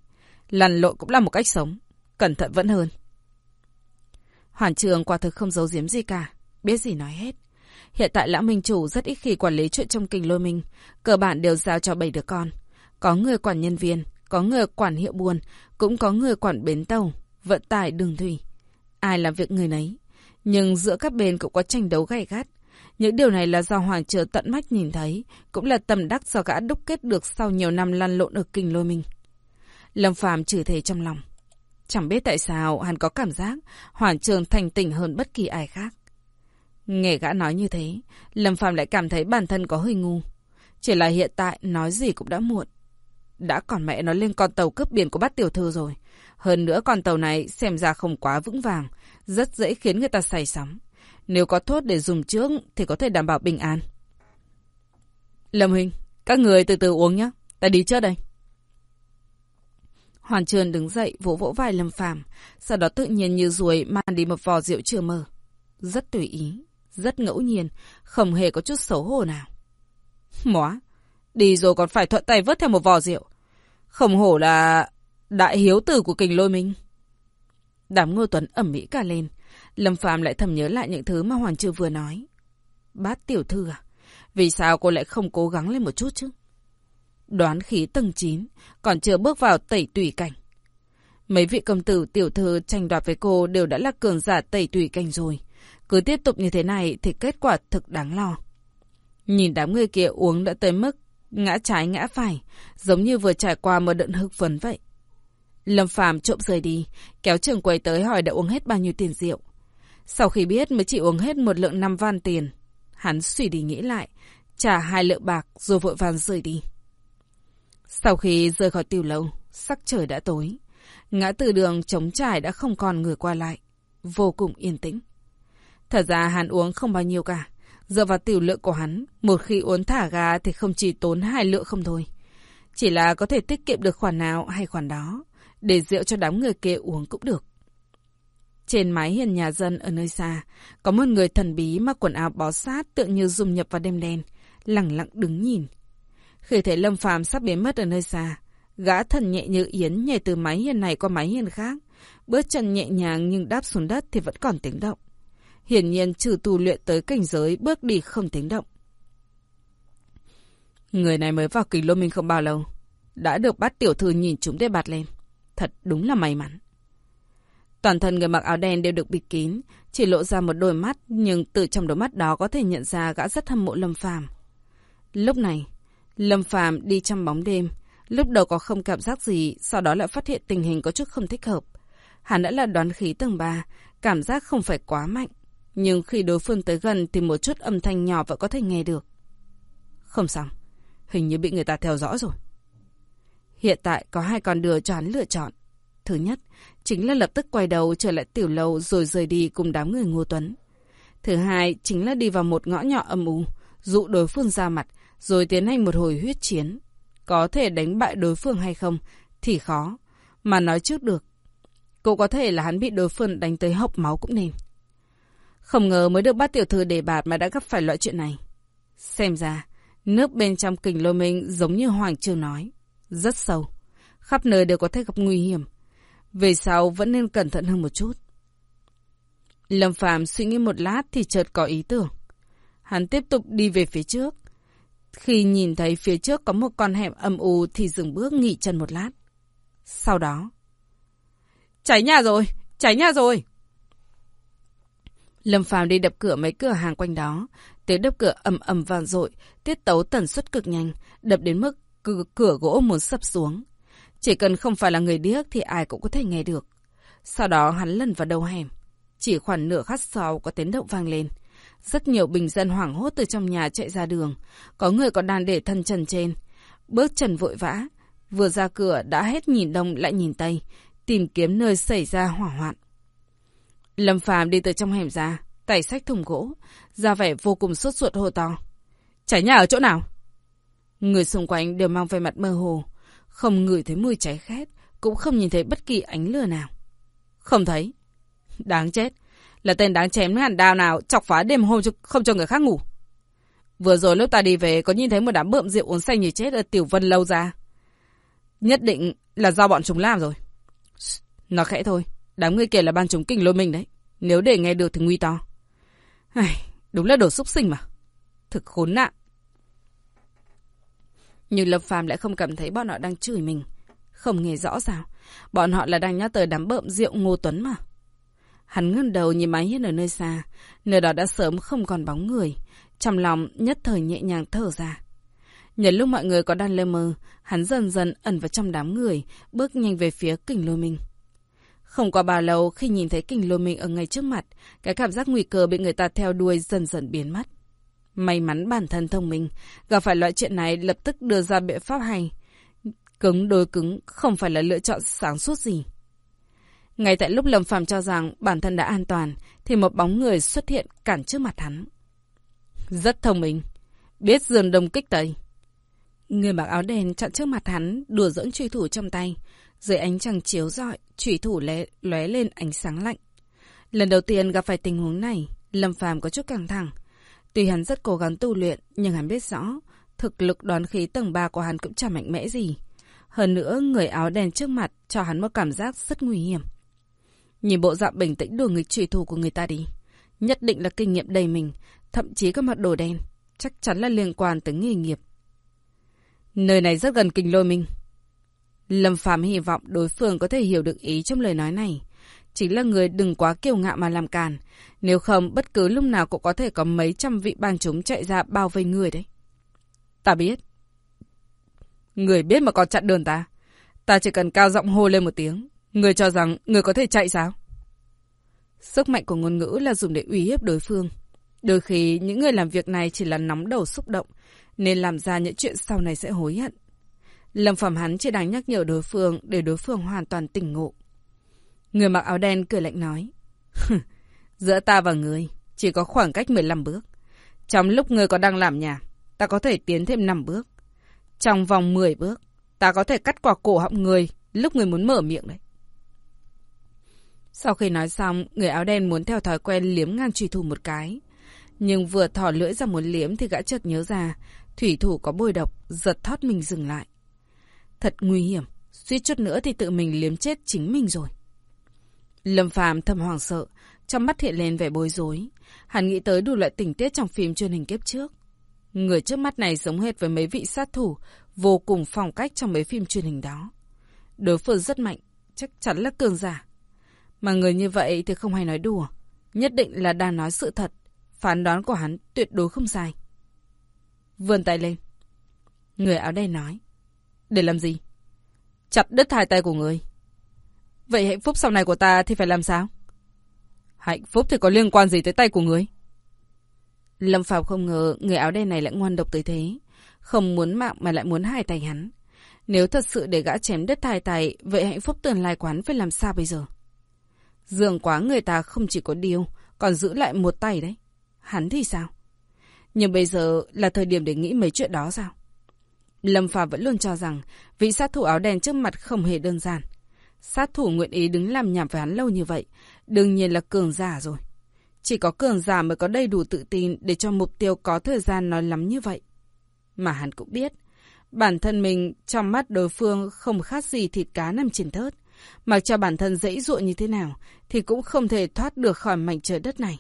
Lăn lộn cũng là một cách sống. Cẩn thận vẫn hơn. Hoàn trường quả thực không giấu giếm gì cả. Biết gì nói hết. Hiện tại lão minh chủ rất ít khi quản lý chuyện trong kinh lôi minh. Cơ bản đều giao cho bảy đứa con. Có người quản nhân viên, có người quản hiệu buôn, cũng có người quản bến tàu, vận tải đường thủy. Ai làm việc người nấy. Nhưng giữa các bên cũng có tranh đấu gay gắt. Những điều này là do Hoàng Triều tận mắt nhìn thấy, cũng là tầm đắc do gã đúc kết được sau nhiều năm lăn lộn ở kinh lôi minh. Lâm Phàm chửi thề trong lòng. Chẳng biết tại sao hắn có cảm giác Hoàng Trường thành tỉnh hơn bất kỳ ai khác. Nghe gã nói như thế, Lâm Phàm lại cảm thấy bản thân có hơi ngu. Chỉ là hiện tại nói gì cũng đã muộn. Đã còn mẹ nó lên con tàu cướp biển của bát tiểu thư rồi. Hơn nữa con tàu này xem ra không quá vững vàng, rất dễ khiến người ta say sóng. Nếu có thốt để dùng trước thì có thể đảm bảo bình an. Lâm Huynh, các người từ từ uống nhé. Ta đi trước đây. Hoàn Trường đứng dậy vỗ vỗ vai Lâm Phàm, sau đó tự nhiên như ruồi mang đi một vò rượu chưa mơ. Rất tùy ý, rất ngẫu nhiên, không hề có chút xấu hổ nào. Móa, đi rồi còn phải thuận tay vớt theo một vò rượu. Không hổ là đại hiếu tử của kình lôi minh. Đám ngô tuấn ẩm mỹ cả lên. Lâm Phàm lại thầm nhớ lại những thứ mà Hoàng Trư vừa nói. Bát tiểu thư à? Vì sao cô lại không cố gắng lên một chút chứ? Đoán khí tầng 9, còn chưa bước vào tẩy tùy cảnh. Mấy vị công tử tiểu thư tranh đoạt với cô đều đã là cường giả tẩy tùy cảnh rồi. Cứ tiếp tục như thế này thì kết quả thực đáng lo. Nhìn đám người kia uống đã tới mức ngã trái ngã phải, giống như vừa trải qua một đợt hực phấn vậy. Lâm Phàm trộm rời đi, kéo trường quầy tới hỏi đã uống hết bao nhiêu tiền rượu. Sau khi biết mới chỉ uống hết một lượng năm van tiền. Hắn suy đi nghĩ lại, trả hai lượng bạc rồi vội vàng rời đi. Sau khi rời khỏi tiểu lâu, sắc trời đã tối. Ngã từ đường trống trải đã không còn người qua lại. Vô cùng yên tĩnh. Thật ra hắn uống không bao nhiêu cả. Dựa vào tiểu lượng của hắn, một khi uống thả gà thì không chỉ tốn hai lượng không thôi. Chỉ là có thể tiết kiệm được khoản nào hay khoản đó, để rượu cho đám người kia uống cũng được. Trên mái hiền nhà dân ở nơi xa, có một người thần bí mặc quần áo bó sát tựa như dung nhập vào đêm đen, lặng lặng đứng nhìn. Khi thấy Lâm Phàm sắp biến mất ở nơi xa, gã thần nhẹ như yến nhảy từ mái hiền này qua mái hiền khác, bước chân nhẹ nhàng nhưng đáp xuống đất thì vẫn còn tiếng động. Hiển nhiên trừ tu luyện tới cảnh giới bước đi không tiếng động. Người này mới vào kỳ lô minh không bao lâu, đã được bắt tiểu thư nhìn chúng để bạt lên. Thật đúng là may mắn. Toàn thân người mặc áo đen đều được bịt kín, chỉ lộ ra một đôi mắt, nhưng từ trong đôi mắt đó có thể nhận ra gã rất hâm mộ Lâm Phàm. Lúc này, Lâm Phàm đi trong bóng đêm, lúc đầu có không cảm giác gì, sau đó lại phát hiện tình hình có chút không thích hợp. Hắn đã là đoán khí tầng 3, cảm giác không phải quá mạnh, nhưng khi đối phương tới gần thì một chút âm thanh nhỏ vẫn có thể nghe được. Không xong, hình như bị người ta theo dõi rồi. Hiện tại có hai con đường cho hắn lựa chọn. Thứ nhất, chính là lập tức quay đầu trở lại tiểu lâu rồi rời đi cùng đám người Ngô Tuấn. Thứ hai, chính là đi vào một ngõ nhỏ âm u, dụ đối phương ra mặt, rồi tiến hành một hồi huyết chiến. Có thể đánh bại đối phương hay không thì khó, mà nói trước được. Cũng có thể là hắn bị đối phương đánh tới hộc máu cũng nên. Không ngờ mới được bắt tiểu thư đề bạt mà đã gặp phải loại chuyện này. Xem ra, nước bên trong kình lôi minh giống như Hoàng Trương nói. Rất sâu. Khắp nơi đều có thể gặp nguy hiểm. Về sau vẫn nên cẩn thận hơn một chút. Lâm Phàm suy nghĩ một lát thì chợt có ý tưởng. Hắn tiếp tục đi về phía trước. Khi nhìn thấy phía trước có một con hẻm âm u thì dừng bước nghỉ chân một lát. Sau đó... Cháy nhà rồi! Cháy nhà rồi! Lâm Phàm đi đập cửa mấy cửa hàng quanh đó. Tiếng đập cửa ầm ầm vang dội, tiết tấu tần suất cực nhanh, đập đến mức cửa, cửa gỗ muốn sập xuống. Chỉ cần không phải là người điếc thì ai cũng có thể nghe được. Sau đó hắn lần vào đầu hẻm. Chỉ khoảng nửa khắc sau có tiếng động vang lên. Rất nhiều bình dân hoảng hốt từ trong nhà chạy ra đường. Có người còn đang để thân trần trên. Bước trần vội vã. Vừa ra cửa đã hết nhìn đông lại nhìn tây. Tìm kiếm nơi xảy ra hỏa hoạn. Lâm Phàm đi từ trong hẻm ra. Tay sách thùng gỗ. Ra vẻ vô cùng sốt ruột hồ to. Cháy nhà ở chỗ nào? Người xung quanh đều mang vẻ mặt mơ hồ. Không ngửi thấy mùi cháy khét. Cũng không nhìn thấy bất kỳ ánh lửa nào. Không thấy. Đáng chết. Là tên đáng chém hẳn đào nào chọc phá đêm hôm cho, không cho người khác ngủ. Vừa rồi lúc ta đi về có nhìn thấy một đám bợm rượu uống say như chết ở Tiểu Vân lâu ra. Nhất định là do bọn chúng làm rồi. Nó khẽ thôi. Đám người kia là ban chống kinh lôi mình đấy. Nếu để nghe được thì nguy to. Ai, đúng là đồ xúc sinh mà. Thực khốn nạn. Nhưng Lâm Phàm lại không cảm thấy bọn họ đang chửi mình. Không nghe rõ sao. Bọn họ là đang nhắc tới đám bợm rượu Ngô Tuấn mà. Hắn ngẩng đầu nhìn mái hiên ở nơi xa. Nơi đó đã sớm không còn bóng người. Trong lòng nhất thời nhẹ nhàng thở ra. Nhật lúc mọi người có đang lơ mơ, hắn dần dần ẩn vào trong đám người, bước nhanh về phía kình lôi minh. Không qua bao lâu khi nhìn thấy kình lôi mình ở ngay trước mặt, cái cảm giác nguy cơ bị người ta theo đuôi dần dần biến mất. May mắn bản thân thông minh, gặp phải loại chuyện này lập tức đưa ra biện pháp hay. Cứng đối cứng không phải là lựa chọn sáng suốt gì. Ngay tại lúc Lâm Phàm cho rằng bản thân đã an toàn, thì một bóng người xuất hiện cản trước mặt hắn. Rất thông minh, biết dường đông kích tây. Người mặc áo đen chặn trước mặt hắn, đùa dẫn truy thủ trong tay. Dưới ánh trăng chiếu rọi, chủy thủ lé, lóe lên ánh sáng lạnh. Lần đầu tiên gặp phải tình huống này, Lâm Phàm có chút căng thẳng. Tuy hắn rất cố gắng tu luyện, nhưng hắn biết rõ, thực lực đoán khí tầng 3 của hắn cũng chẳng mạnh mẽ gì. Hơn nữa, người áo đen trước mặt cho hắn một cảm giác rất nguy hiểm. Nhìn bộ dạng bình tĩnh đùa nghịch trùy thủ của người ta đi. Nhất định là kinh nghiệm đầy mình, thậm chí có mặt đồ đen. Chắc chắn là liên quan tới nghề nghiệp. Nơi này rất gần kinh lôi mình Lâm Phàm hy vọng đối phương có thể hiểu được ý trong lời nói này. Chính là người đừng quá kiêu ngạo mà làm càn. Nếu không, bất cứ lúc nào cũng có thể có mấy trăm vị bang chúng chạy ra bao vây người đấy. Ta biết. Người biết mà còn chặn đường ta. Ta chỉ cần cao giọng hô lên một tiếng. Người cho rằng người có thể chạy sao? Sức mạnh của ngôn ngữ là dùng để uy hiếp đối phương. Đôi khi những người làm việc này chỉ là nóng đầu xúc động, nên làm ra những chuyện sau này sẽ hối hận. Lâm Phẩm hắn chỉ đang nhắc nhở đối phương để đối phương hoàn toàn tỉnh ngộ. Người mặc áo đen cười lạnh nói. Giữa ta và người chỉ có khoảng cách 15 bước. Trong lúc người còn đang làm nhà, ta có thể tiến thêm 5 bước. Trong vòng 10 bước, ta có thể cắt quả cổ họng người lúc người muốn mở miệng đấy. Sau khi nói xong, người áo đen muốn theo thói quen liếm ngang trùy thủ một cái. Nhưng vừa thỏ lưỡi ra muốn liếm thì gã chợt nhớ ra, thủy thủ có bôi độc, giật thót mình dừng lại. Thật nguy hiểm, suýt chút nữa thì tự mình liếm chết chính mình rồi. Lâm Phàm thầm hoảng sợ, trong mắt hiện lên vẻ bối rối. Hắn nghĩ tới đủ loại tình tiết trong phim truyền hình kiếp trước. Người trước mắt này giống hệt với mấy vị sát thủ vô cùng phong cách trong mấy phim truyền hình đó. Đối phương rất mạnh, chắc chắn là cường giả. Mà người như vậy thì không hay nói đùa. Nhất định là đang nói sự thật. Phán đoán của hắn tuyệt đối không sai. Vươn tay lên. Người áo đen nói. Để làm gì? Chặt đứt hai tay của người. Vậy hạnh phúc sau này của ta thì phải làm sao? Hạnh phúc thì có liên quan gì tới tay của người? Lâm Phạm không ngờ người áo đen này lại ngoan độc tới thế. Không muốn mạng mà lại muốn hai tay hắn. Nếu thật sự để gã chém đứt hai tay, vậy hạnh phúc tương lai quán phải làm sao bây giờ? Dường quá người ta không chỉ có điều, còn giữ lại một tay đấy. Hắn thì sao? Nhưng bây giờ là thời điểm để nghĩ mấy chuyện đó sao? Lâm Phàm vẫn luôn cho rằng vị sát thủ áo đen trước mặt không hề đơn giản. Sát thủ nguyện ý đứng làm nhảm với hắn lâu như vậy, đương nhiên là cường giả rồi. Chỉ có cường giả mới có đầy đủ tự tin để cho mục tiêu có thời gian nói lắm như vậy. Mà hắn cũng biết, bản thân mình trong mắt đối phương không khác gì thịt cá nằm trên thớt. Mặc cho bản thân dễ dụa như thế nào, thì cũng không thể thoát được khỏi mảnh trời đất này.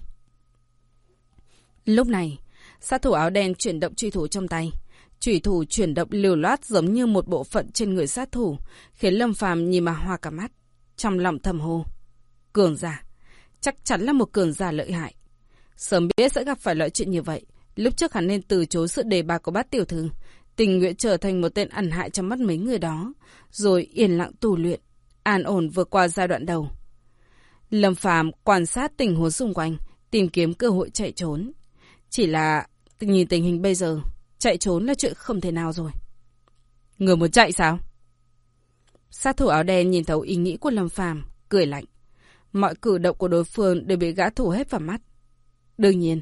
Lúc này, sát thủ áo đen chuyển động truy thủ trong tay chủy thủ chuyển động liều loát giống như một bộ phận trên người sát thủ, khiến Lâm Phàm nhìn mà hoa cả mắt. Trong lòng thầm hô. Cường giả. Chắc chắn là một cường giả lợi hại. Sớm biết sẽ gặp phải loại chuyện như vậy, Lúc trước hắn nên từ chối sự đề bạc của bát tiểu thư, tình nguyện trở thành một tên ẩn hại trong mắt mấy người đó, rồi yên lặng tu luyện, an ổn vượt qua giai đoạn đầu. Lâm Phàm quan sát tình huống xung quanh, tìm kiếm cơ hội chạy trốn. Chỉ là nhìn tình hình bây giờ, chạy trốn là chuyện không thể nào rồi. Người muốn chạy sao? Sát thủ áo đen nhìn thấu ý nghĩ của Lâm Phàm, cười lạnh. Mọi cử động của đối phương đều bị gã thủ hết vào mắt. Đương nhiên,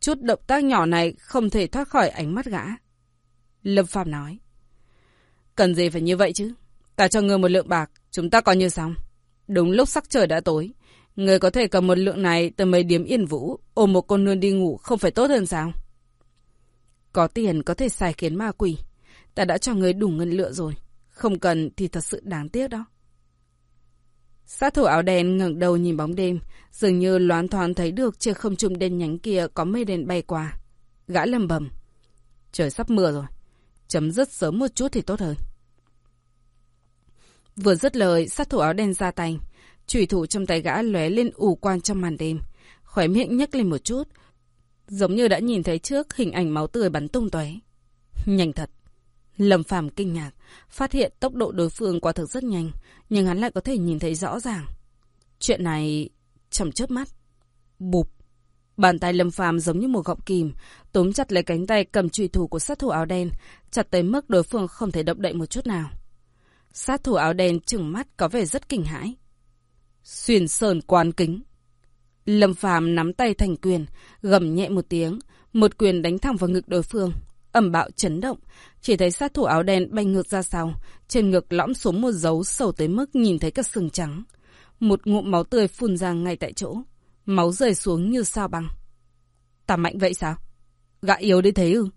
chút động tác nhỏ này không thể thoát khỏi ánh mắt gã. Lâm Phàm nói. Cần gì phải như vậy chứ? Ta cho ngươi một lượng bạc, chúng ta coi như xong. Đúng lúc sắc trời đã tối, người có thể cầm một lượng này từ mấy điểm yên vũ, ôm một con nương đi ngủ không phải tốt hơn sao? Có tiền có thể xài khiến ma quỷ. Ta đã cho người đủ ngân lượng rồi. Không cần thì thật sự đáng tiếc đó. Sát thủ áo đen ngẩng đầu nhìn bóng đêm, dường như loáng thoáng thấy được trên không trung đen nhánh kia có mây đen bay qua. Gã lầm bầm. Trời sắp mưa rồi. Chấm dứt sớm một chút thì tốt hơn. Vừa dứt lời, sát thủ áo đen ra tay. Chủy thủ trong tay gã lóe lên ủ quan trong màn đêm. Khóe miệng nhếch lên một chút. Giống như đã nhìn thấy trước hình ảnh máu tươi bắn tung tóe. Nhanh thật. Lâm Phàm kinh ngạc, phát hiện tốc độ đối phương quả thực rất nhanh, nhưng hắn lại có thể nhìn thấy rõ ràng. Chuyện này chầm chớp mắt. Bụp. Bàn tay Lâm Phàm giống như một gọng kìm, túm chặt lấy cánh tay cầm trùy thủ của sát thủ áo đen, chặt tới mức đối phương không thể động đậy một chút nào. Sát thủ áo đen trừng mắt có vẻ rất kinh hãi. Xuyên sơn quan kính. Lâm Phàm nắm tay thành quyền, gầm nhẹ một tiếng, một quyền đánh thẳng vào ngực đối phương, ẩm bạo chấn động, chỉ thấy sát thủ áo đen bay ngược ra sau, trên ngực lõm xuống một dấu sâu tới mức nhìn thấy các sừng trắng. Một ngụm máu tươi phun ra ngay tại chỗ, máu rơi xuống như sao băng. Ta mạnh vậy sao? Gã yếu đi thế ư?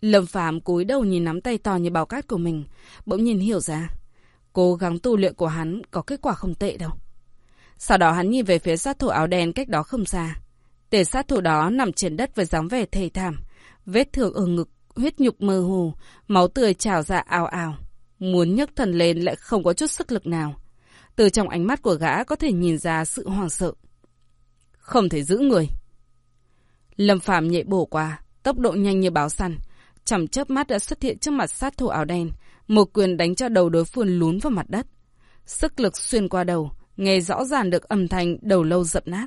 Lâm Phàm cúi đầu nhìn nắm tay to như bao cát của mình, bỗng nhìn hiểu ra. Cố gắng tu luyện của hắn có kết quả không tệ đâu. Sau đó hắn nhìn về phía sát thủ áo đen cách đó không xa. Để sát thủ đó nằm trên đất với dáng vẻ thề thảm, vết thương ở ngực, huyết nhục mơ hồ, máu tươi trào ra ào ào. Muốn nhấc thần lên lại không có chút sức lực nào. Từ trong ánh mắt của gã có thể nhìn ra sự hoảng sợ. Không thể giữ người. Lâm Phạm nhẹ bổ qua, tốc độ nhanh như báo săn. Chầm chớp mắt đã xuất hiện trước mặt sát thủ áo đen, một quyền đánh cho đầu đối phương lún vào mặt đất. Sức lực xuyên qua đầu, nghe rõ ràng được âm thanh đầu lâu dập nát.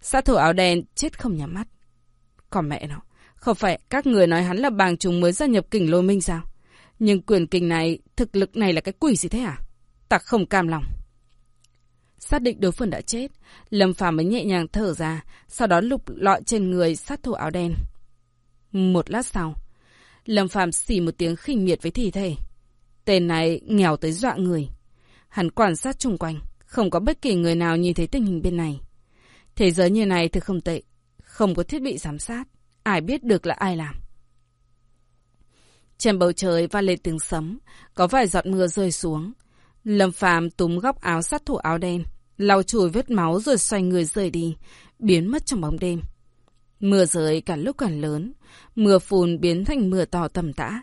Sát thủ áo đen chết không nhắm mắt. Còn mẹ nó, không phải các người nói hắn là bàng chúng mới gia nhập kình lôi minh sao? Nhưng quyền kình này, thực lực này là cái quỷ gì thế à? Ta không cam lòng. Xác định đối phương đã chết, Lâm Phàm mới nhẹ nhàng thở ra, sau đó lục lọi trên người sát thủ áo đen. Một lát sau, Lâm Phàm xì một tiếng khinh miệt với thi thể. Tên này nghèo tới dọa người. Hắn quan sát chung quanh, không có bất kỳ người nào nhìn thấy tình hình bên này. Thế giới như này thật không tệ, không có thiết bị giám sát, ai biết được là ai làm. Trên bầu trời vang lên tiếng sấm, có vài giọt mưa rơi xuống. Lâm Phàm túm góc áo sát thủ áo đen, lau chùi vết máu rồi xoay người rời đi, biến mất trong bóng đêm. Mưa rơi cả lúc càng lớn, mưa phùn biến thành mưa to tầm tã.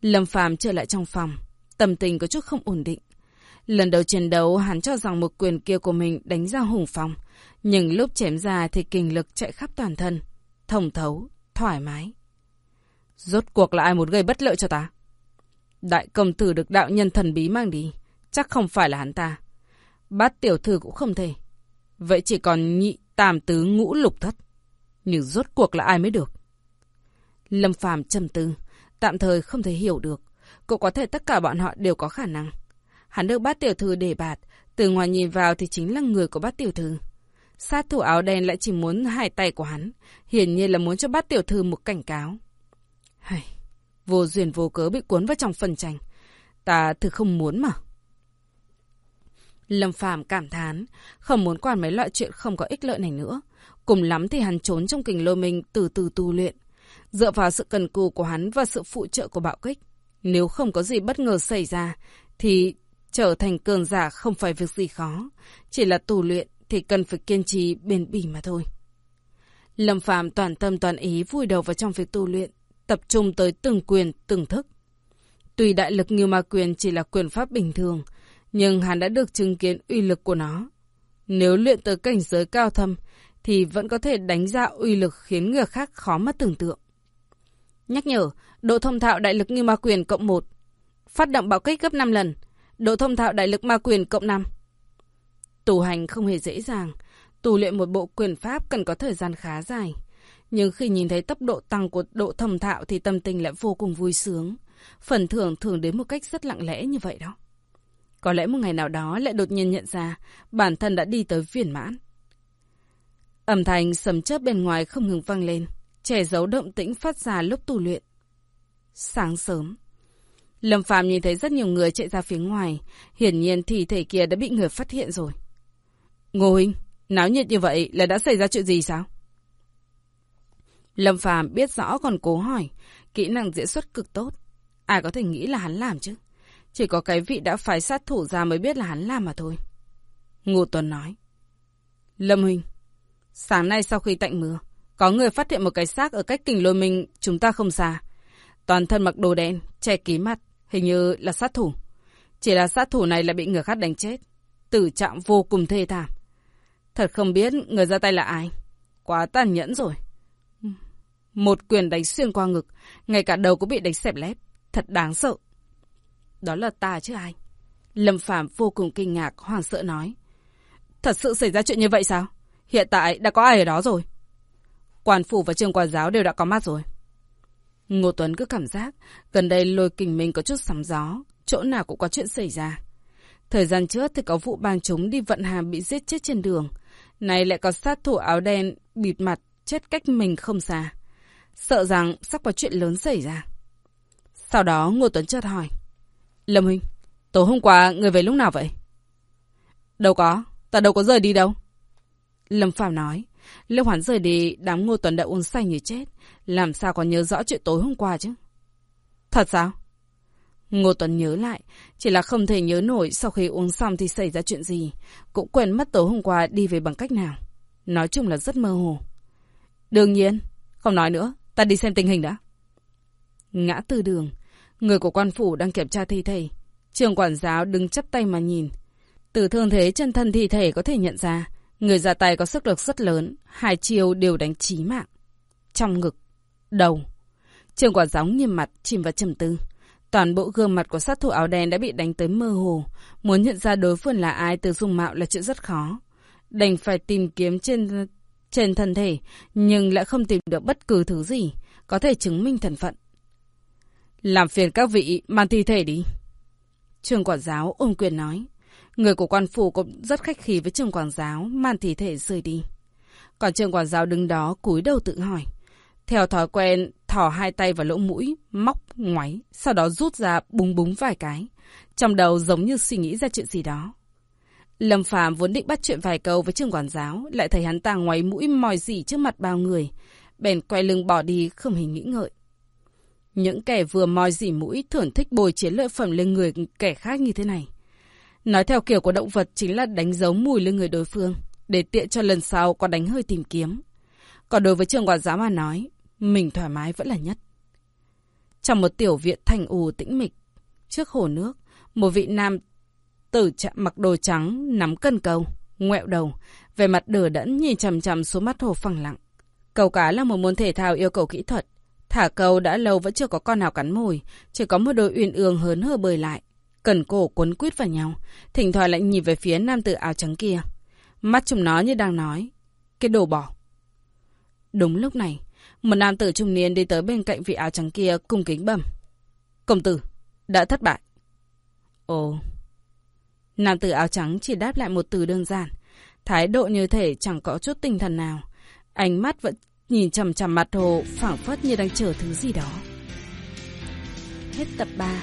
Lâm Phàm trở lại trong phòng, tâm tình có chút không ổn định. Lần đầu chiến đấu hắn cho rằng một quyền kia của mình đánh ra hùng phong, nhưng lúc chém ra thì kinh lực chạy khắp toàn thân, thông thấu, thoải mái. Rốt cuộc là ai muốn gây bất lợi cho ta? Đại công tử được đạo nhân thần bí mang đi, chắc không phải là hắn ta. Bát tiểu thư cũng không thể. Vậy chỉ còn nhị tam tứ ngũ lục thất. Nhưng rốt cuộc là ai mới được? Lâm Phàm trầm tư, tạm thời không thể hiểu được. Cũng có thể tất cả bọn họ đều có khả năng. Hắn được bát tiểu thư để bạt, từ ngoài nhìn vào thì chính là người của bát tiểu thư. Sát thủ áo đen lại chỉ muốn hai tay của hắn, hiển nhiên là muốn cho bát tiểu thư một cảnh cáo. Hay, vô duyên vô cớ bị cuốn vào trong phần tranh. Ta thực không muốn mà. Lâm Phàm cảm thán, không muốn quản mấy loại chuyện không có ích lợi này nữa. Cùng lắm thì hắn trốn trong kình lôi mình từ từ tu luyện. Dựa vào sự cần cù của hắn và sự phụ trợ của bạo kích. Nếu không có gì bất ngờ xảy ra, thì trở thành cường giả không phải việc gì khó. Chỉ là tu luyện thì cần phải kiên trì bền bỉ mà thôi. Lâm Phạm toàn tâm toàn ý vui đầu vào trong việc tu luyện, tập trung tới từng quyền, từng thức. Tuy đại lực như ma quyền chỉ là quyền pháp bình thường, nhưng hắn đã được chứng kiến uy lực của nó. Nếu luyện tới cảnh giới cao thâm, thì vẫn có thể đánh ra uy lực khiến người khác khó mà tưởng tượng. Nhắc nhở, độ thông thạo đại lực như ma quyền cộng 1. Phát động bạo kích gấp 5 lần. Độ thông thạo đại lực ma quyền cộng 5. Tù hành không hề dễ dàng. Tù luyện một bộ quyền pháp cần có thời gian khá dài. Nhưng khi nhìn thấy tốc độ tăng của độ thông thạo thì tâm tình lại vô cùng vui sướng. Phần thưởng thường đến một cách rất lặng lẽ như vậy đó. Có lẽ một ngày nào đó lại đột nhiên nhận ra bản thân đã đi tới viên mãn. Âm thanh sầm chớp bên ngoài không ngừng vang lên, che giấu động tĩnh phát ra lúc tu luyện. Sáng sớm, Lâm Phàm nhìn thấy rất nhiều người chạy ra phía ngoài, hiển nhiên thì thể kia đã bị người phát hiện rồi. Ngô Huynh, náo nhiệt như vậy là đã xảy ra chuyện gì sao? Lâm Phàm biết rõ còn cố hỏi, kỹ năng diễn xuất cực tốt. Ai có thể nghĩ là hắn làm chứ? Chỉ có cái vị đã phái sát thủ ra mới biết là hắn làm mà thôi. Ngô Tuấn nói. Lâm Huynh, sáng nay sau khi tạnh mưa, có người phát hiện một cái xác ở cách kình lôi minh chúng ta không xa. Toàn thân mặc đồ đen, che kín mặt, hình như là sát thủ. Chỉ là sát thủ này là bị người khác đánh chết. Tử trạng vô cùng thê thảm. Thật không biết người ra tay là ai. Quá tàn nhẫn rồi. Một quyền đánh xuyên qua ngực, ngay cả đầu cũng bị đánh xẹp lép. Thật đáng sợ. Đó là ta chứ ai? Lâm Phạm vô cùng kinh ngạc, hoảng sợ nói. Thật sự xảy ra chuyện như vậy sao? Hiện tại đã có ai ở đó rồi? Quan phủ và trường quản giáo đều đã có mắt rồi. Ngô Tuấn cứ cảm giác gần đây lôi kình mình có chút sóng gió, chỗ nào cũng có chuyện xảy ra. Thời gian trước thì có vụ bang chúng đi vận hàm bị giết chết trên đường. Này lại có sát thủ áo đen bịt mặt chết cách mình không xa. Sợ rằng sắp có chuyện lớn xảy ra. Sau đó Ngô Tuấn chợt hỏi. Lâm Huynh, tối hôm qua người về lúc nào vậy? Đâu có, ta đâu có rời đi đâu. Lâm Phạm nói. Lúc hắn rời đi, đám Ngô Tuần đã uống say như chết. Làm sao còn nhớ rõ chuyện tối hôm qua chứ? Thật sao? Ngô Tuấn nhớ lại, chỉ là không thể nhớ nổi sau khi uống xong thì xảy ra chuyện gì. Cũng quên mất tối hôm qua đi về bằng cách nào. Nói chung là rất mơ hồ. Đương nhiên, không nói nữa, ta đi xem tình hình đã. Ngã tư đường, người của quan phủ đang kiểm tra thi thể. Trường quản giáo đứng chắp tay mà nhìn. Từ thương thế chân thân thi thể có thể nhận ra, người ra tay có sức lực rất lớn, hai chiều đều đánh chí mạng. Trong ngực, đầu. Trường quản giáo nghiêm mặt, chìm vào trầm tư. Toàn bộ gương mặt của sát thủ áo đen đã bị đánh tới mơ hồ. Muốn nhận ra đối phương là ai từ dung mạo là chuyện rất khó. Đành phải tìm kiếm trên trên thân thể, nhưng lại không tìm được bất cứ thứ gì có thể chứng minh thân phận. Làm phiền các vị mang thi thể đi. Trường quản giáo ôm quyền nói. Người của quan phủ cũng rất khách khí với trường quản giáo mang thi thể rời đi. Còn trường quản giáo đứng đó cúi đầu tự hỏi. Theo thói quen, thỏ hai tay vào lỗ mũi, móc, ngoáy, sau đó rút ra búng búng vài cái. Trong đầu giống như suy nghĩ ra chuyện gì đó. Lâm phàm vốn định bắt chuyện vài câu với trường quản giáo, lại thấy hắn ta ngoáy mũi mòi dỉ trước mặt bao người. Bèn quay lưng bỏ đi, không hề nghĩ ngợi. Những kẻ vừa mòi dỉ mũi thưởng thích bồi chiến lợi phẩm lên người kẻ khác như thế này. Nói theo kiểu của động vật chính là đánh dấu mùi lên người đối phương, để tiện cho lần sau có đánh hơi tìm kiếm. Còn đối với trường quản giáo mà nói, mình thoải mái vẫn là nhất. Trong một tiểu viện thành ù tĩnh mịch, trước hồ nước, một vị nam tử mặc đồ trắng nắm cân câu, ngoẹo đầu, về mặt đờ đẫn nhìn chằm chằm xuống mắt hồ phẳng lặng. Cầu cá là một môn thể thao yêu cầu kỹ thuật. Thả câu đã lâu vẫn chưa có con nào cắn mồi, chỉ có một đôi uyên ương hớn hở bơi lại. Cần cổ cuốn quýt vào nhau, thỉnh thoảng lại nhìn về phía nam tử áo trắng kia. Mắt chúng nó như đang nói, cái đồ bỏ. Đúng lúc này, một nam tử trung niên đi tới bên cạnh vị áo trắng kia cung kính bẩm. Công tử, đã thất bại. Ồ. Nam tử áo trắng chỉ đáp lại một từ đơn giản. Thái độ như thể chẳng có chút tinh thần nào. Ánh mắt vẫn nhìn chằm chằm mặt hồ phảng phất như đang chờ thứ gì đó. Hết tập 3.